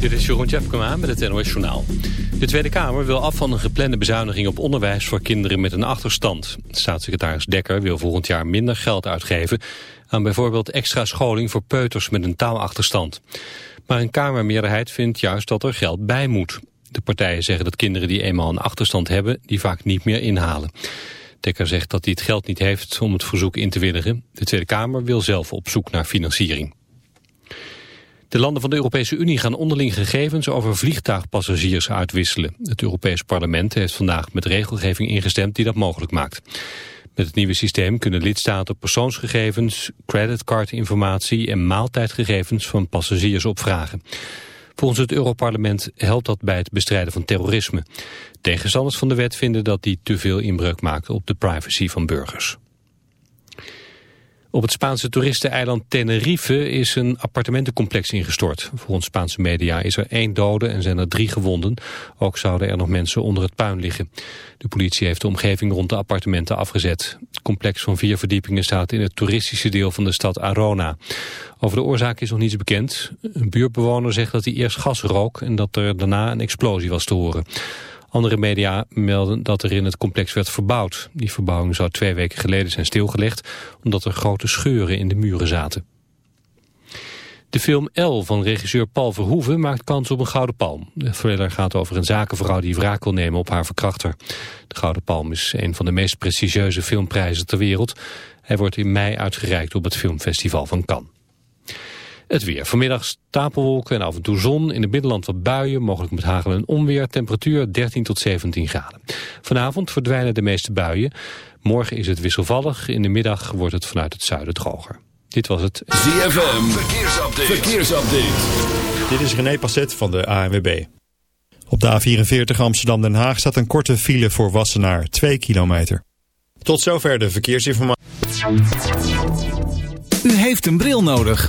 Dit is Jeroen Tjepkema met het NOS Journaal. De Tweede Kamer wil af van een geplande bezuiniging op onderwijs voor kinderen met een achterstand. Staatssecretaris Dekker wil volgend jaar minder geld uitgeven aan bijvoorbeeld extra scholing voor peuters met een taalachterstand. Maar een Kamermeerderheid vindt juist dat er geld bij moet. De partijen zeggen dat kinderen die eenmaal een achterstand hebben, die vaak niet meer inhalen. Dekker zegt dat hij het geld niet heeft om het verzoek in te willigen. De Tweede Kamer wil zelf op zoek naar financiering. De landen van de Europese Unie gaan onderling gegevens over vliegtuigpassagiers uitwisselen. Het Europees Parlement heeft vandaag met regelgeving ingestemd die dat mogelijk maakt. Met het nieuwe systeem kunnen lidstaten persoonsgegevens, creditcardinformatie en maaltijdgegevens van passagiers opvragen. Volgens het Europarlement helpt dat bij het bestrijden van terrorisme. Tegenstanders van de wet vinden dat die te veel inbreuk maakt op de privacy van burgers. Op het Spaanse toeristeneiland Tenerife is een appartementencomplex ingestort. Volgens Spaanse media is er één dode en zijn er drie gewonden. Ook zouden er nog mensen onder het puin liggen. De politie heeft de omgeving rond de appartementen afgezet. Het complex van vier verdiepingen staat in het toeristische deel van de stad Arona. Over de oorzaak is nog niets bekend. Een buurtbewoner zegt dat hij eerst gas rook en dat er daarna een explosie was te horen. Andere media melden dat er in het complex werd verbouwd. Die verbouwing zou twee weken geleden zijn stilgelegd... omdat er grote scheuren in de muren zaten. De film L van regisseur Paul Verhoeven maakt kans op een Gouden Palm. De thriller gaat over een zakenvrouw die wraak wil nemen op haar verkrachter. De Gouden Palm is een van de meest prestigieuze filmprijzen ter wereld. Hij wordt in mei uitgereikt op het filmfestival van Cannes. Het weer. Vanmiddag stapelwolken en af en toe zon. In het binnenland wat buien, mogelijk met hagel en onweer. Temperatuur 13 tot 17 graden. Vanavond verdwijnen de meeste buien. Morgen is het wisselvallig. In de middag wordt het vanuit het zuiden droger. Dit was het ZFM. Verkeersupdate. Verkeersupdate. Dit is René Passet van de ANWB. Op de A44 Amsterdam-Den Haag staat een korte file voor Wassenaar. 2 kilometer. Tot zover de verkeersinformatie. U heeft een bril nodig.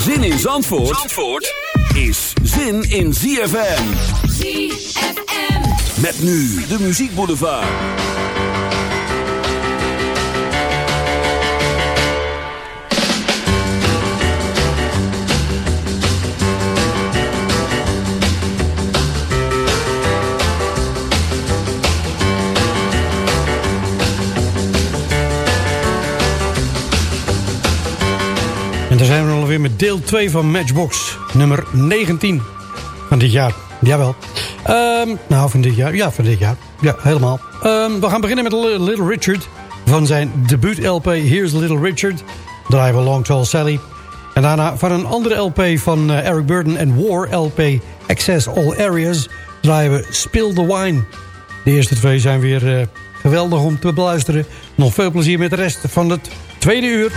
Zin in Zandvoort, Zandvoort is zin in ZFM. ZFM. Met nu de Muziek Boulevard. En daar zijn we alweer met deel 2 van Matchbox. Nummer 19 van dit jaar. Jawel. Ehm, nou, van dit jaar. Ja, van dit jaar. Ja, helemaal. Ehm, we gaan beginnen met Little Richard. Van zijn debuut LP Here's Little Richard. We Long Tall Sally. En daarna van een andere LP van eh, Eric Burden en War LP Access All Areas. Draaien we Spill the Wine. De eerste twee zijn weer eh, geweldig om te beluisteren. Nog veel plezier met de rest van het tweede uur.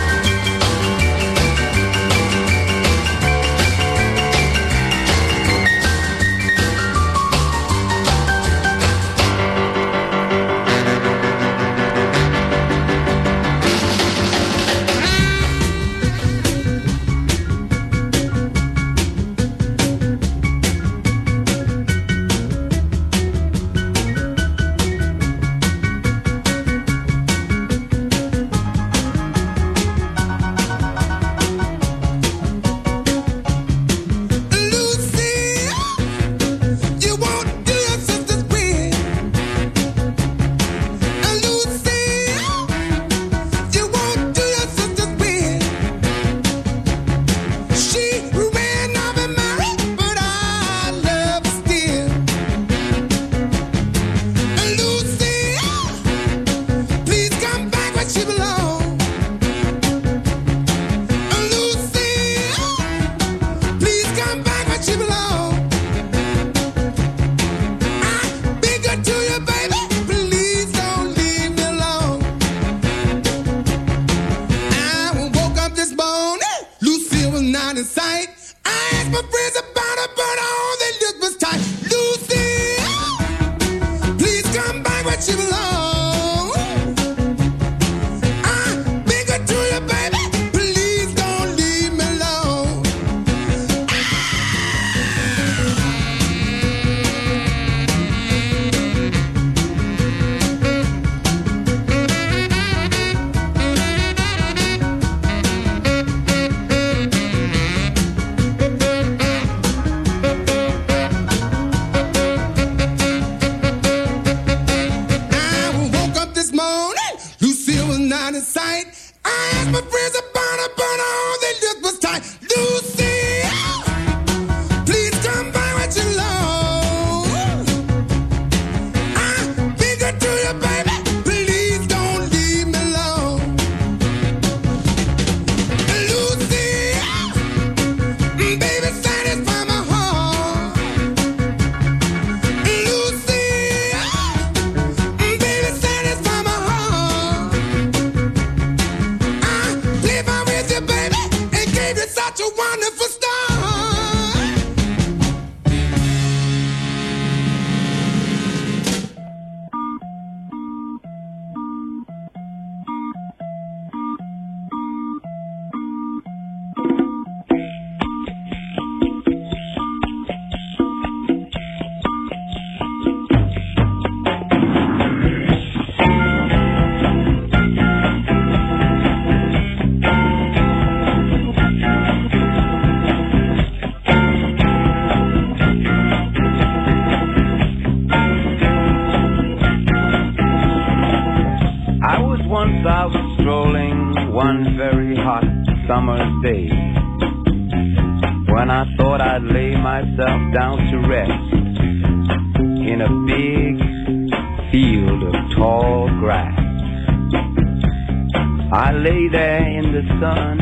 lay there in the sun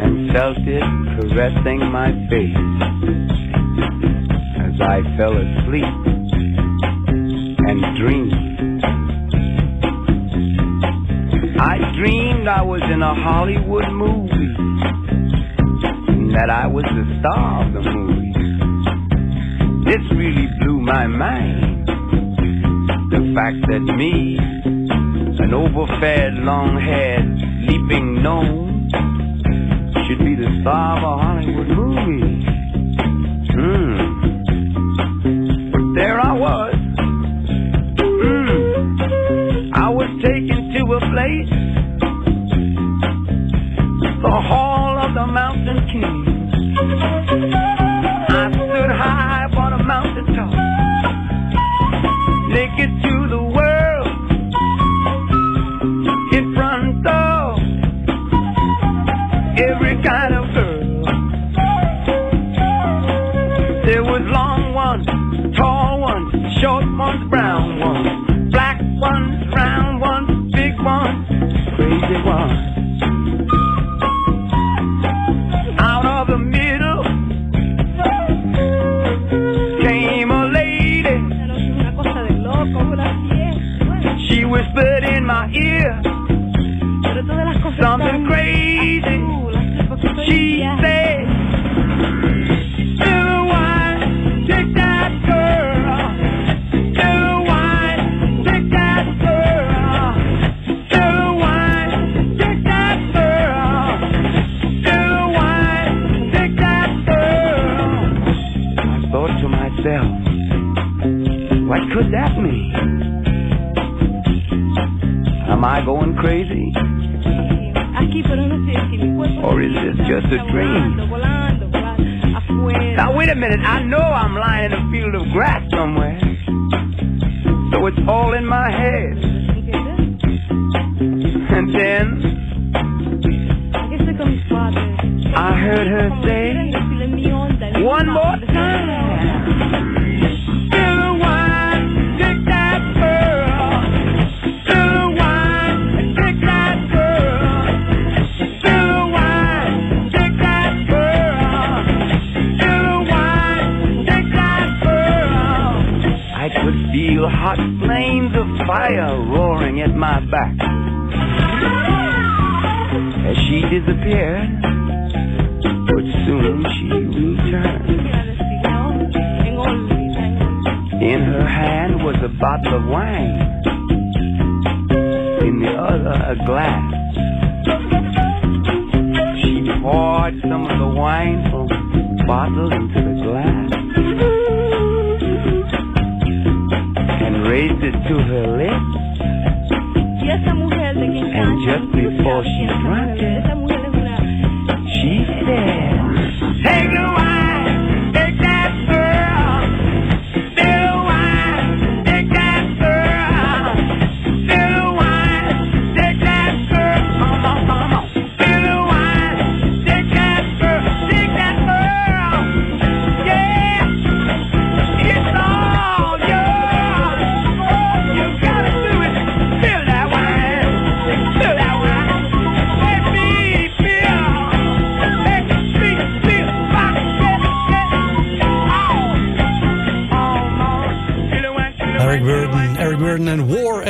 and felt it caressing my face as I fell asleep and dreamed. I dreamed I was in a Hollywood movie and that I was the star of the movie. This really blew my mind. The fact that me, an overfed, long-haired leaping nose should be the star of a Hollywood movie. I know raised it to her lips. And just before she drank it, she said, Take a while.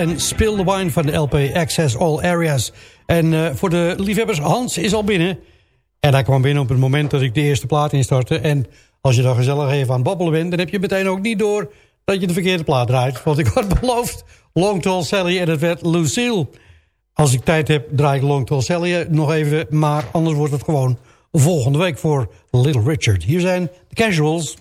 en Spill the Wine van de LP Access All Areas. En eh, voor de liefhebbers, Hans is al binnen. En hij kwam binnen op het moment dat ik de eerste plaat instartte. En als je dan gezellig even aan babbelen bent... dan heb je meteen ook niet door dat je de verkeerde plaat draait. Want ik had beloofd Long Tall Sally en het werd Lucille. Als ik tijd heb, draai ik Long Tall Sally nog even. Maar anders wordt het gewoon volgende week voor Little Richard. Hier zijn de casuals.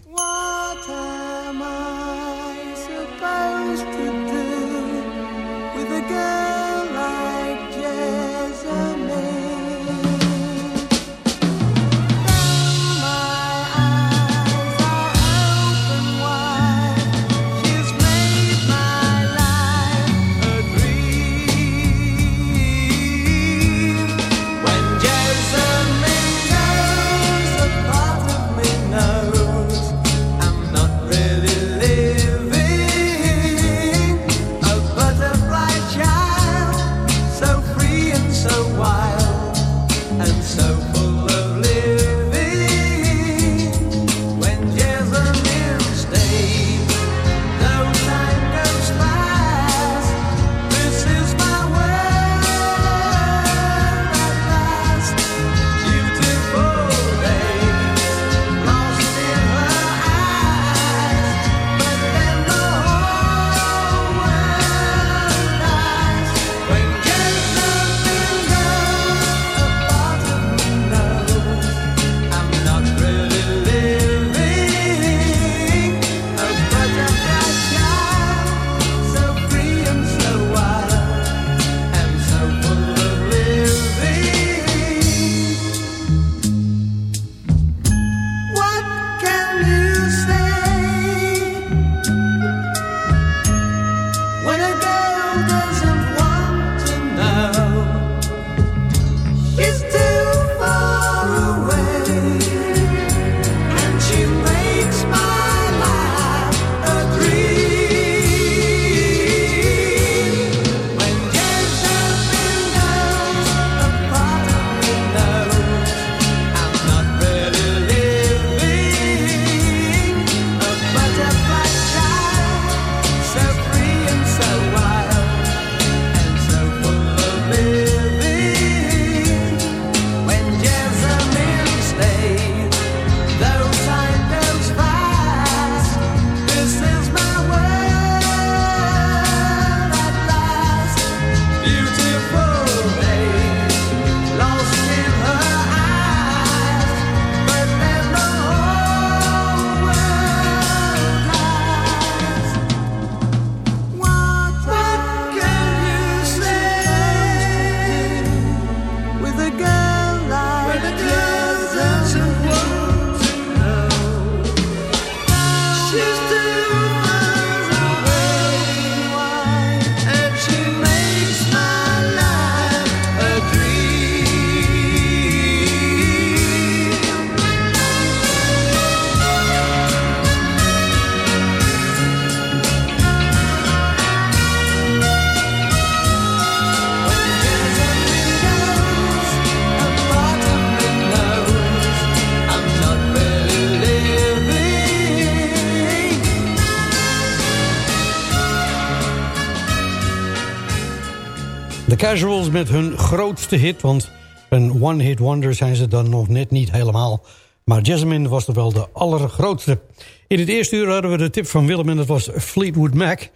Met hun grootste hit, want een one-hit wonder zijn ze dan nog net niet helemaal. Maar Jasmine was toch wel de allergrootste. In het eerste uur hadden we de tip van Willem en dat was Fleetwood Mac.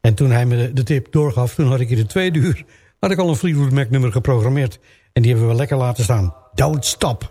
En toen hij me de, de tip doorgaf, toen had ik in de tweede uur... had ik al een Fleetwood Mac nummer geprogrammeerd. En die hebben we lekker laten staan. Don't Stop.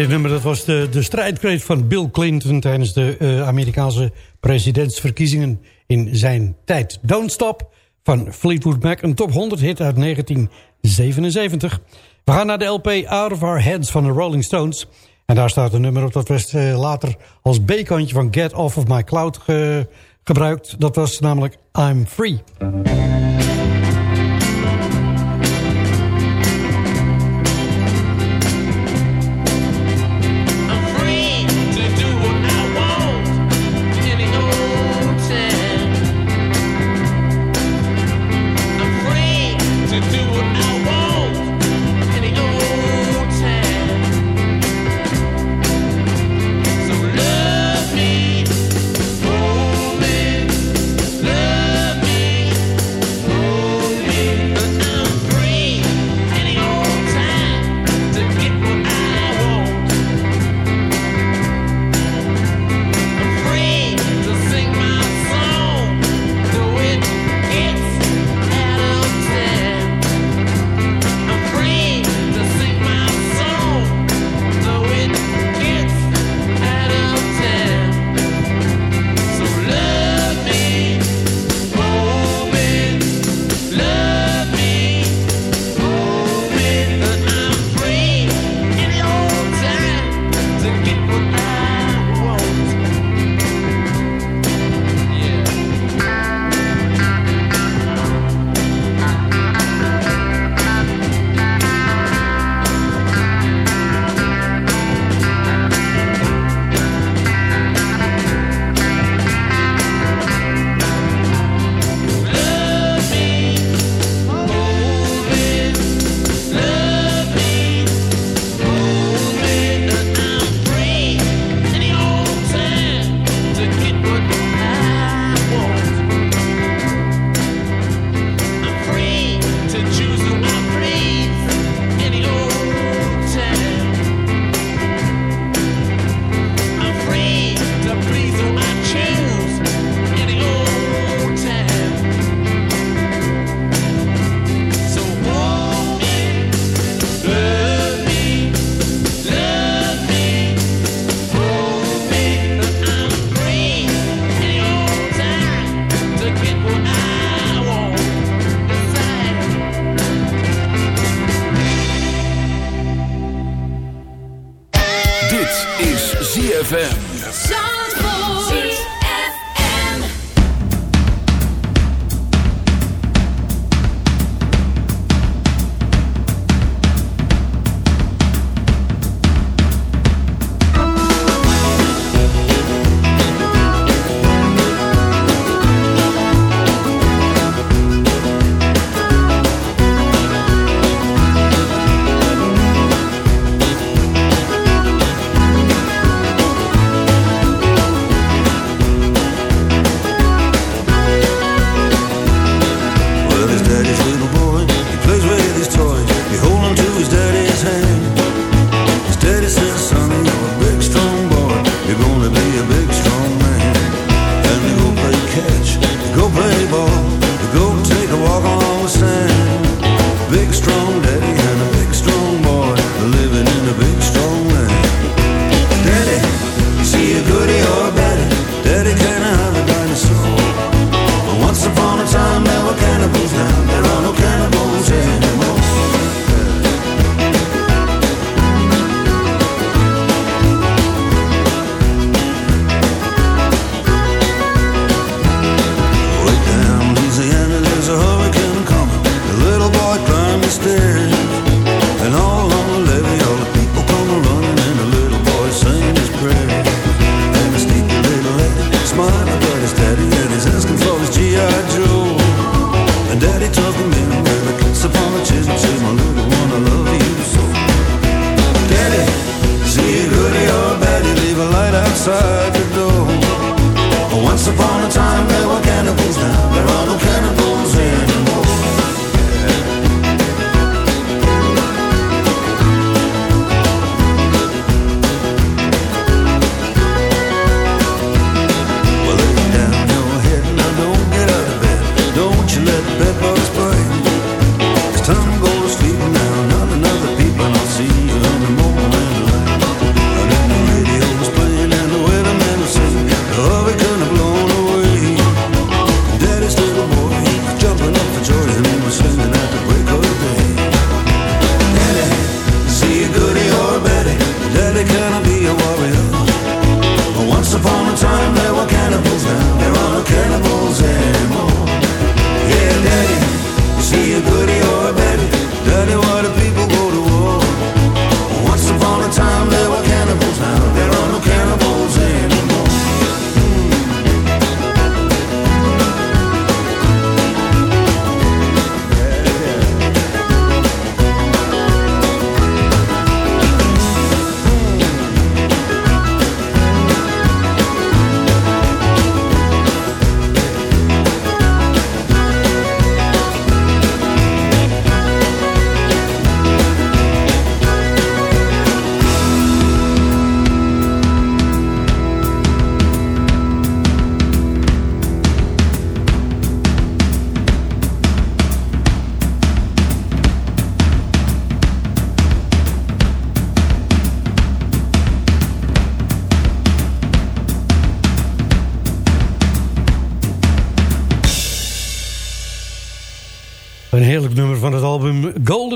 Dit nummer dat was de, de strijdkreet van Bill Clinton... tijdens de eh, Amerikaanse presidentsverkiezingen in zijn tijd. Don't Stop van Fleetwood Mac, een top 100 hit uit 1977. We gaan naar de LP Out of Our Heads van de Rolling Stones. En daar staat een nummer op dat werd eh, later als B-kantje van Get Off of My Cloud ge- gebruikt. Dat was namelijk I'm Free.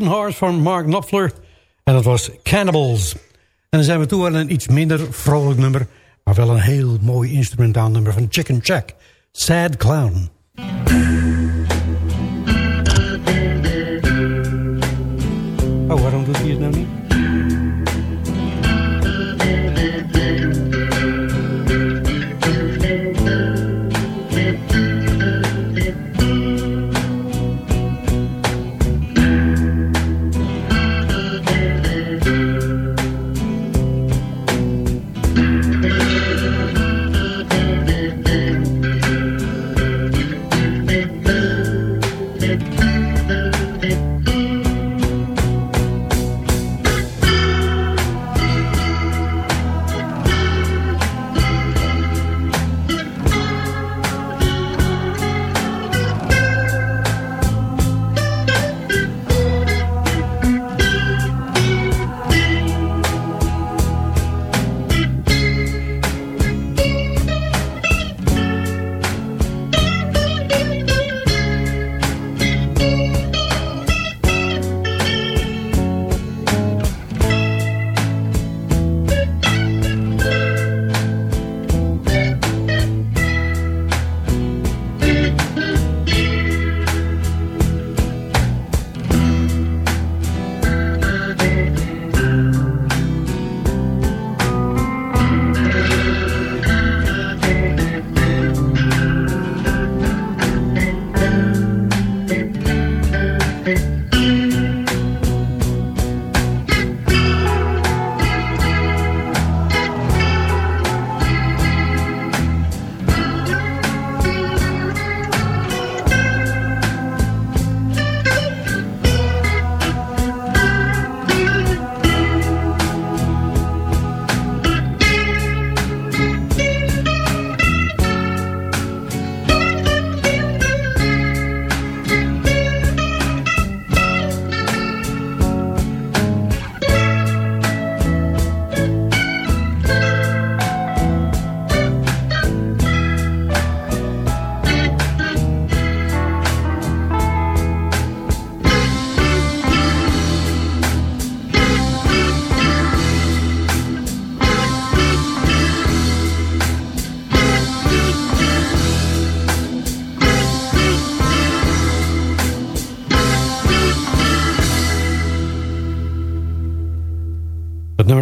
Horse van Mark Knopfler. En dat was Cannibals. En dan zijn we toe aan een iets minder vrolijk nummer... maar wel een heel mooi instrumentaal nummer van Chicken Jack. Sad Clown. Oh, waarom doet hij het nou niet?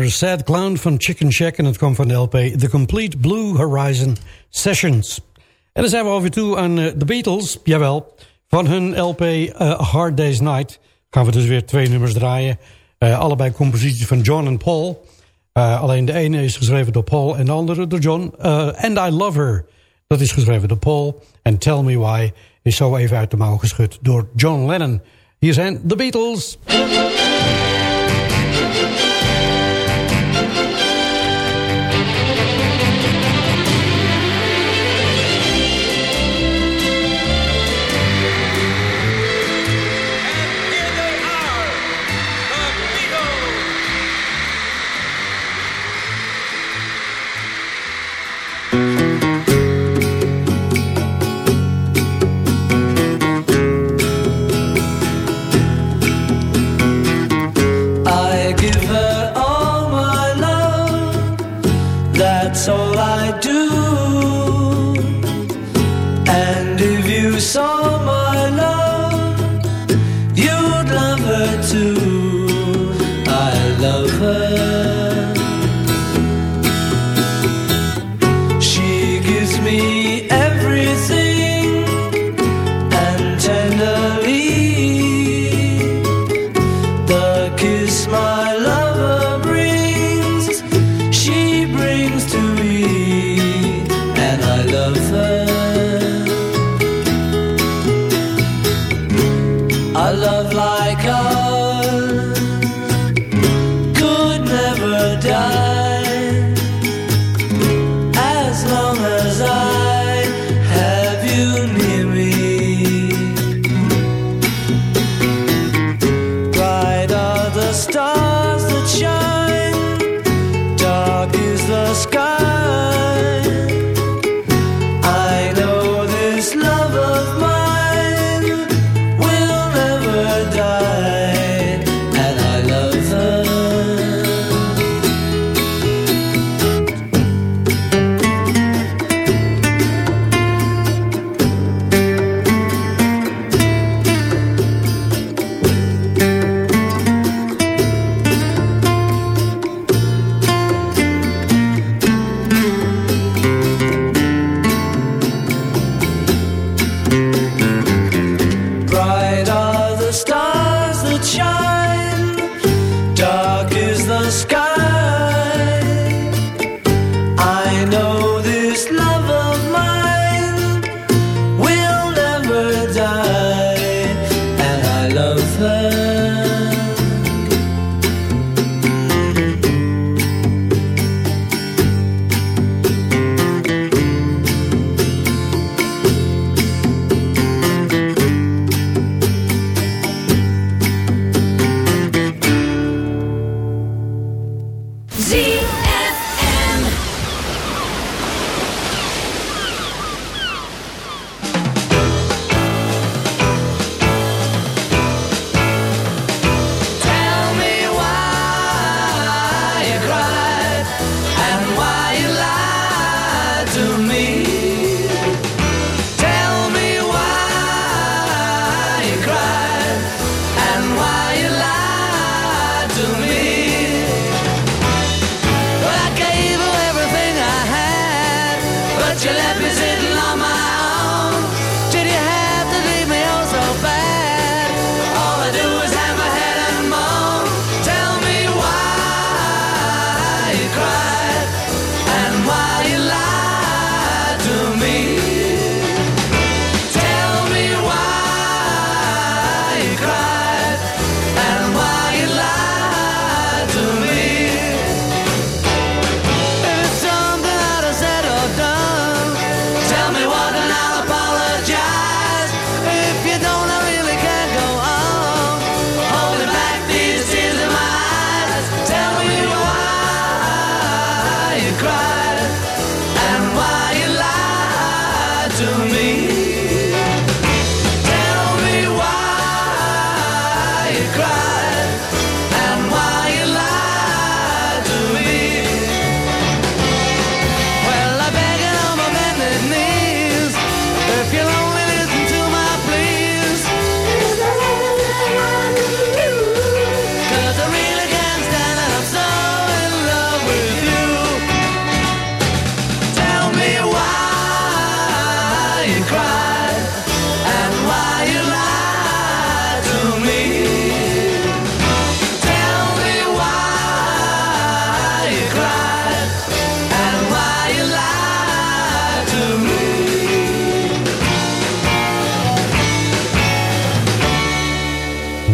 nummer Sad Clown van Chicken Shack... en dat kwam van de LP The Complete Blue Horizon Sessions. En dan zijn we over toe aan eh, de Beatles, jawel. Van hun LP uh, eh, Hard Day's Night gaan we dus weer twee nummers draaien. Eh, allebei composities van John en Paul. alleen de ene is geschreven door Paul en de andere door John. And I Love Her, dat is geschreven door Paul. En Tell Me Why is zo even uit de mouw geschud door John Lennon. Hier zijn The Beatles. smile.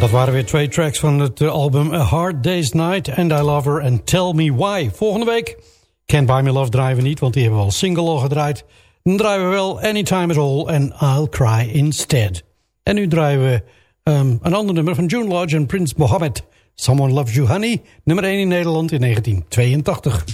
Dat waren weer twee tracks van het eh, album A Hard Day's Night... And I Love Her and Tell Me Why. Volgende week Can't Buy Me Love draaien we niet... want die hebben we al single al gedraaid. Dan draaien we wel Anytime At All and I'll Cry Instead. En nu draaien we ehm, een ander nummer van June Lodge en Prince Mohammed. Someone Loves You Honey, nummer 1 in Nederland in 1982.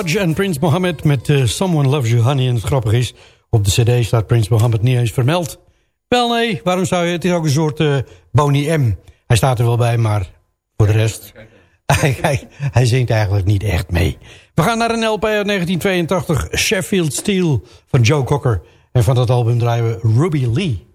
En Prince Mohammed met eh, Someone Loves You Honey. En het grappige is, op de cd staat Prince Mohammed niet eens vermeld. Wel nee, waarom zou je... Het is ook een soort eh, uh, Bonnie M. Hij staat er wel bij, maar voor de rest... Hij, hij, hij, zingt eigenlijk niet echt mee. We gaan naar een LP uit 1982, Sheffield Steel van Joe Cocker. En van dat album draaien we Ruby Lee.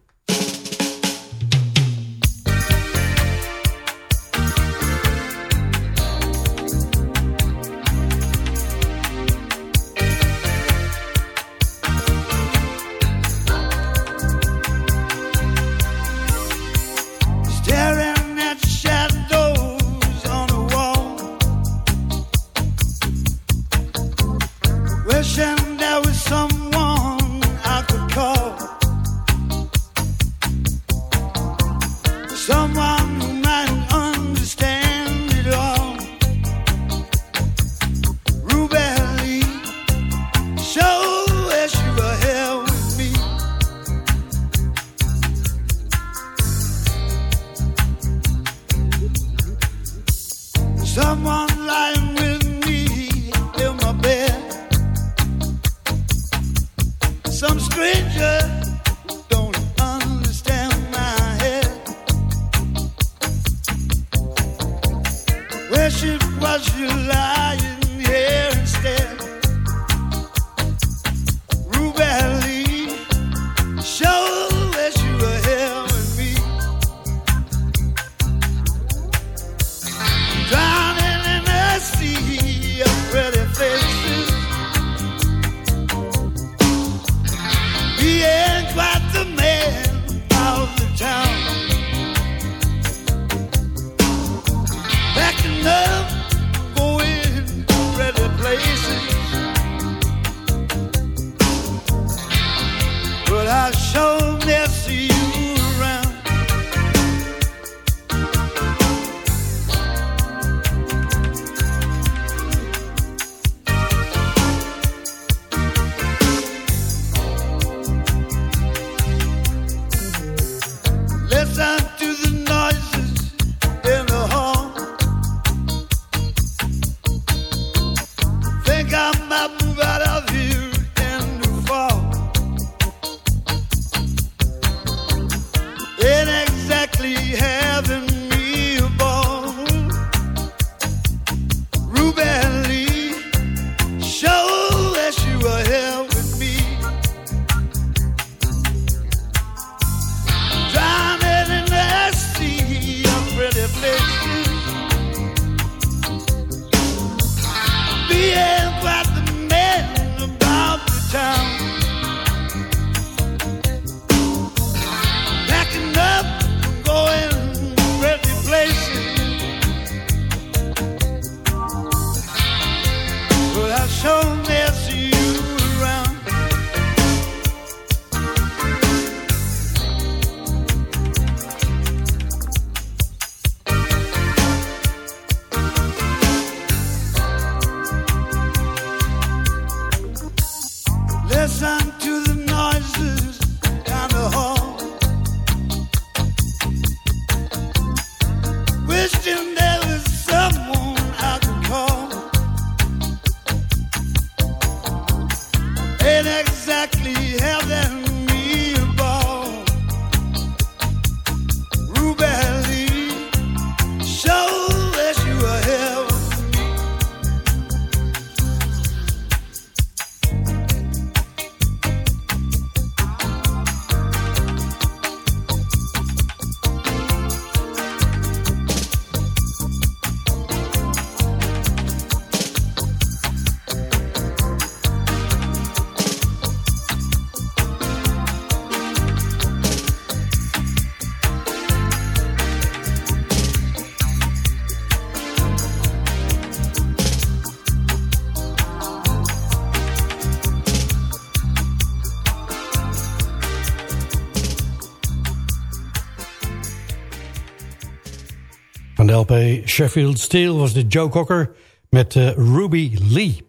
LP Sheffield Steel was de Joe Cocker met eh, Ruby Lee.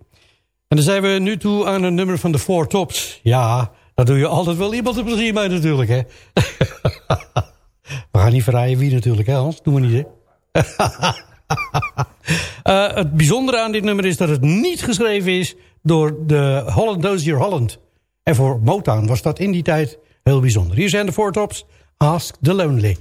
En dan zijn we nu toe aan een nummer van de Four Tops. Ja, daar doe je altijd wel iemand een plezier mee natuurlijk, hè? we gaan niet verraaien wie natuurlijk, hè Hans? Doen we niet, eh, het bijzondere aan dit nummer is dat het niet geschreven is door de Holland Dozier Holland. En voor Motown was dat in die tijd heel bijzonder. Hier zijn de Four Tops, Ask the Lonely.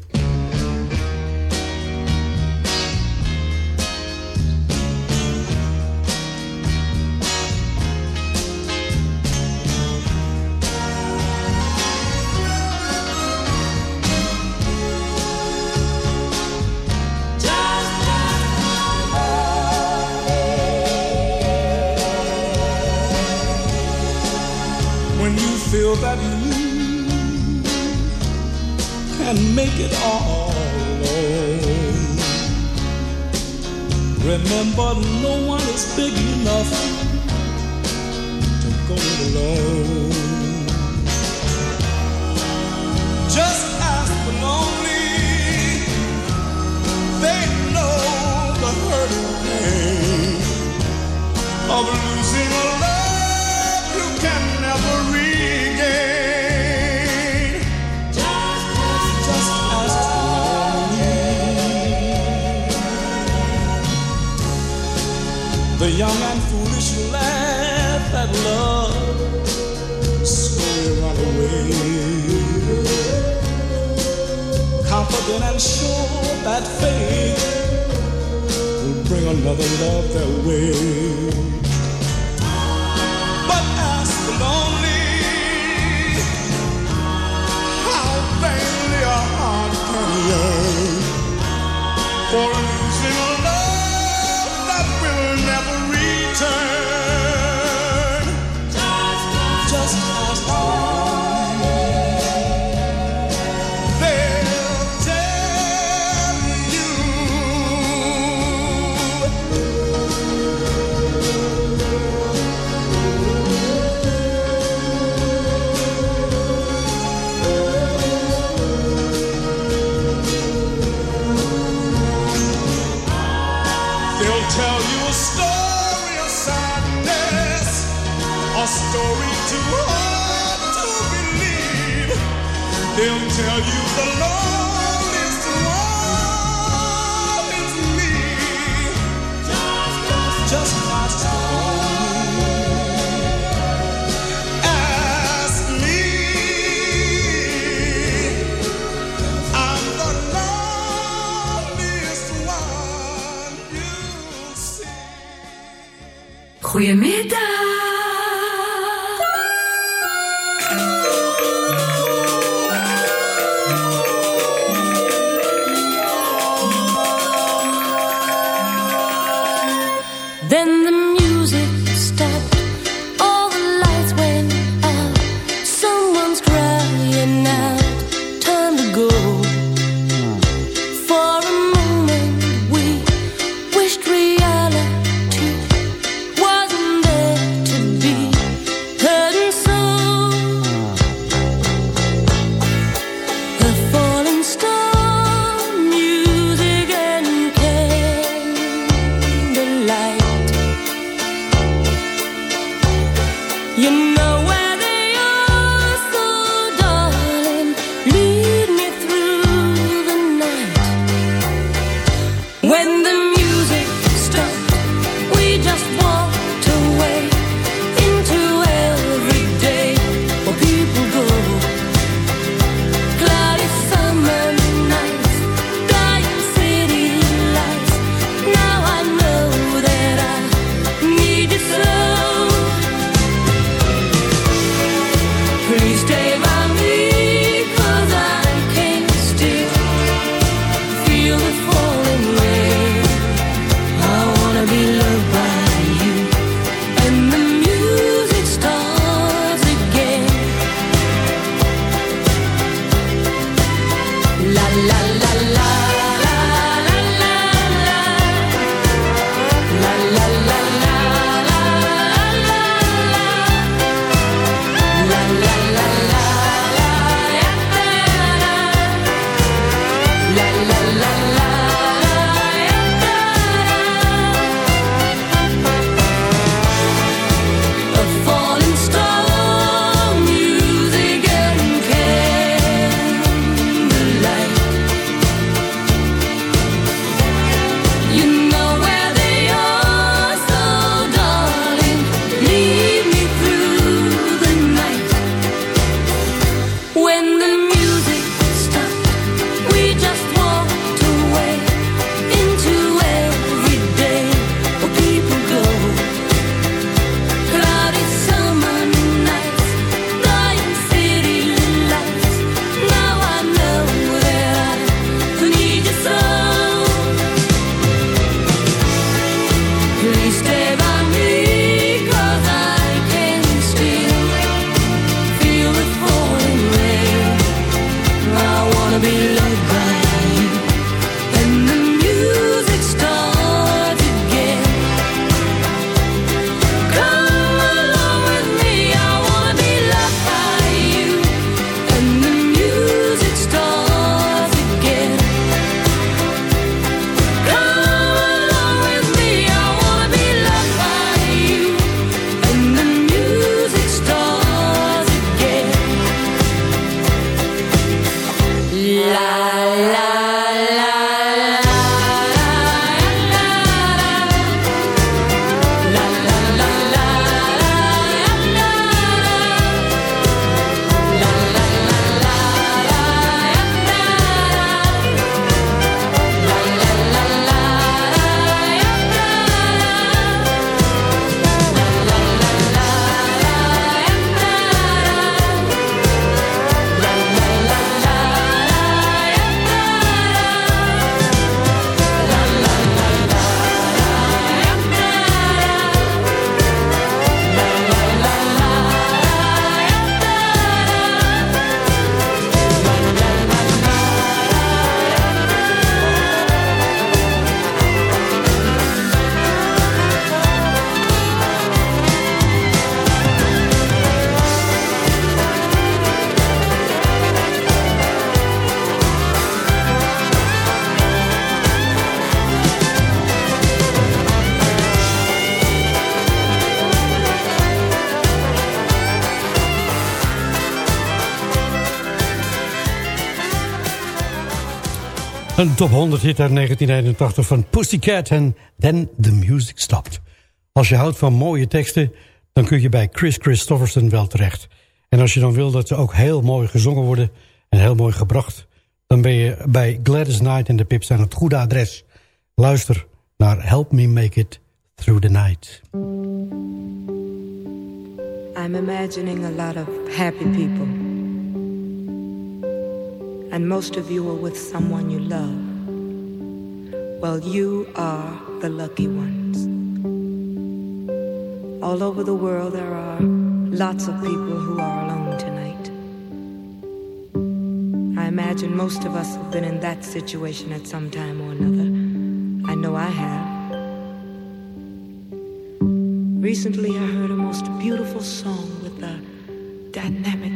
Een top 100 hit uit 1981 van Pussycat en Then the Music Stopped. Als je houdt van mooie teksten, dan kun je bij Chris Christofferson wel terecht. En als je dan wil dat ze ook heel mooi gezongen worden en heel mooi gebracht... dan ben je bij Gladys Knight en de Pips aan het goede adres. Luister naar Help Me Make It Through the Night. I'm imagining a lot of happy people. And most of you are with someone you love. Well, you are the lucky ones. All over the world, there are lots of people who are alone tonight. I imagine most of us have been in that situation at some time or another. I know I have. Recently, I heard a most beautiful song with a dynamic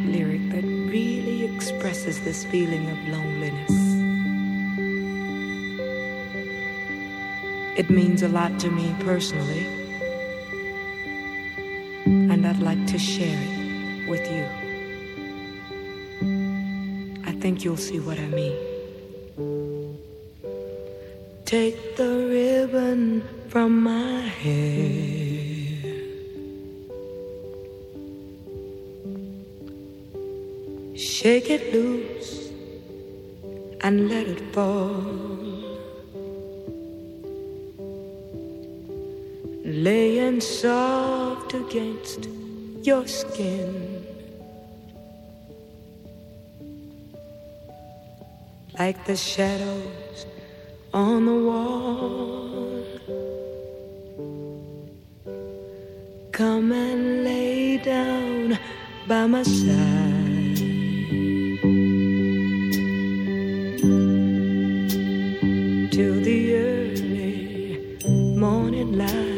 expresses this feeling of loneliness. It means a lot to me personally, and I'd like to share it with you. I think you'll see what I mean. Take the ribbon from my hair. Shake it loose and let it fall. Laying soft against your skin. Like the shadows on the wall. Come and lay down by my side. in line.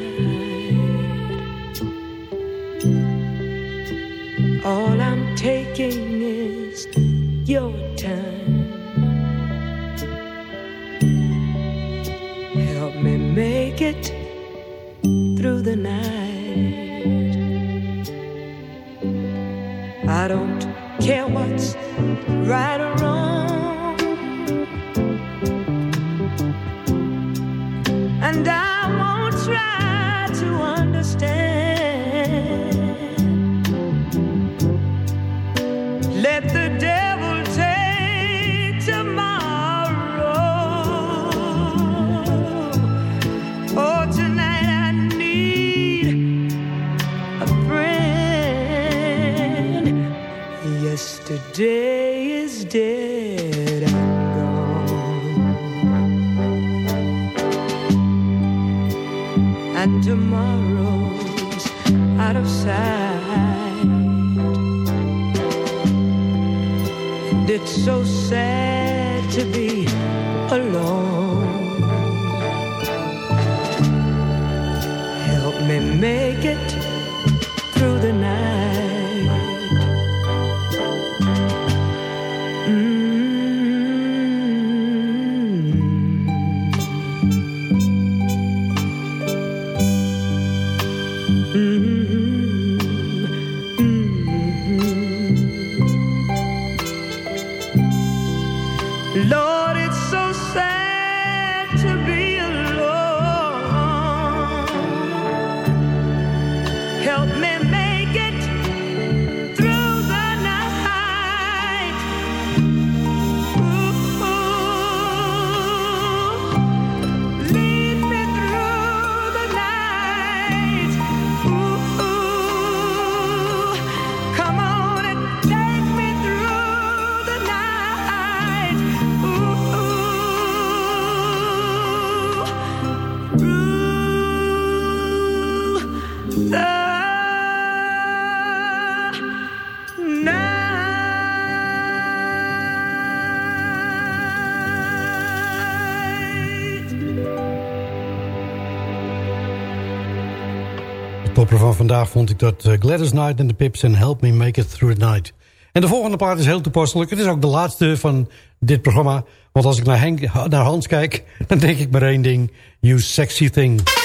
Van vandaag vond ik dat eh, Gladys Knight en de Pips en Help Me Make It Through the Night. En de volgende plaat is heel toepasselijk. Het is ook de laatste van dit programma. Want als ik naar, Henk, naar Hans kijk, dan denk ik maar één ding. You sexy thing.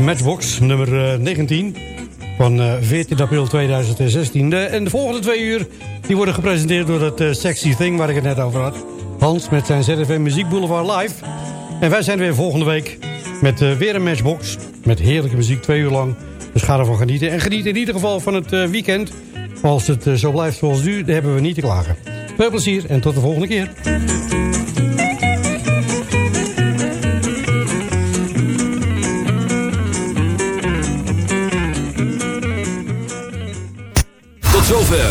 Matchbox nummer eh, 19 van eh, 14 april 2016. De, en de volgende twee uur die worden gepresenteerd door het eh, Sexy Thing waar ik het net over had. Hans met zijn ZFM Muziek Boulevard Live. En wij zijn weer volgende week met eh, weer een Matchbox. Met heerlijke muziek twee uur lang. Dus ga ervan genieten. En geniet in ieder geval van het eh, weekend. Als het eh, zo blijft zoals nu, dan hebben we niet te klagen. Veel plezier en tot de volgende keer.